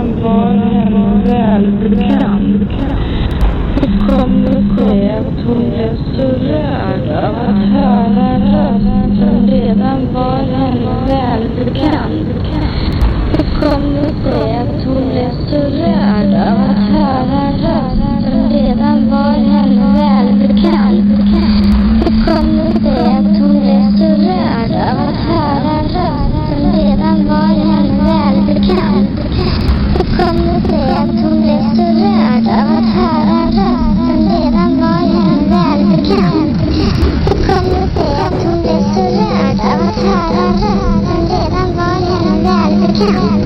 han var henne välbekant. Hur kommer det sig att hon blev så rörd av att höra rösten som redan var henne välbekant? Hur kom det sig att Thank you.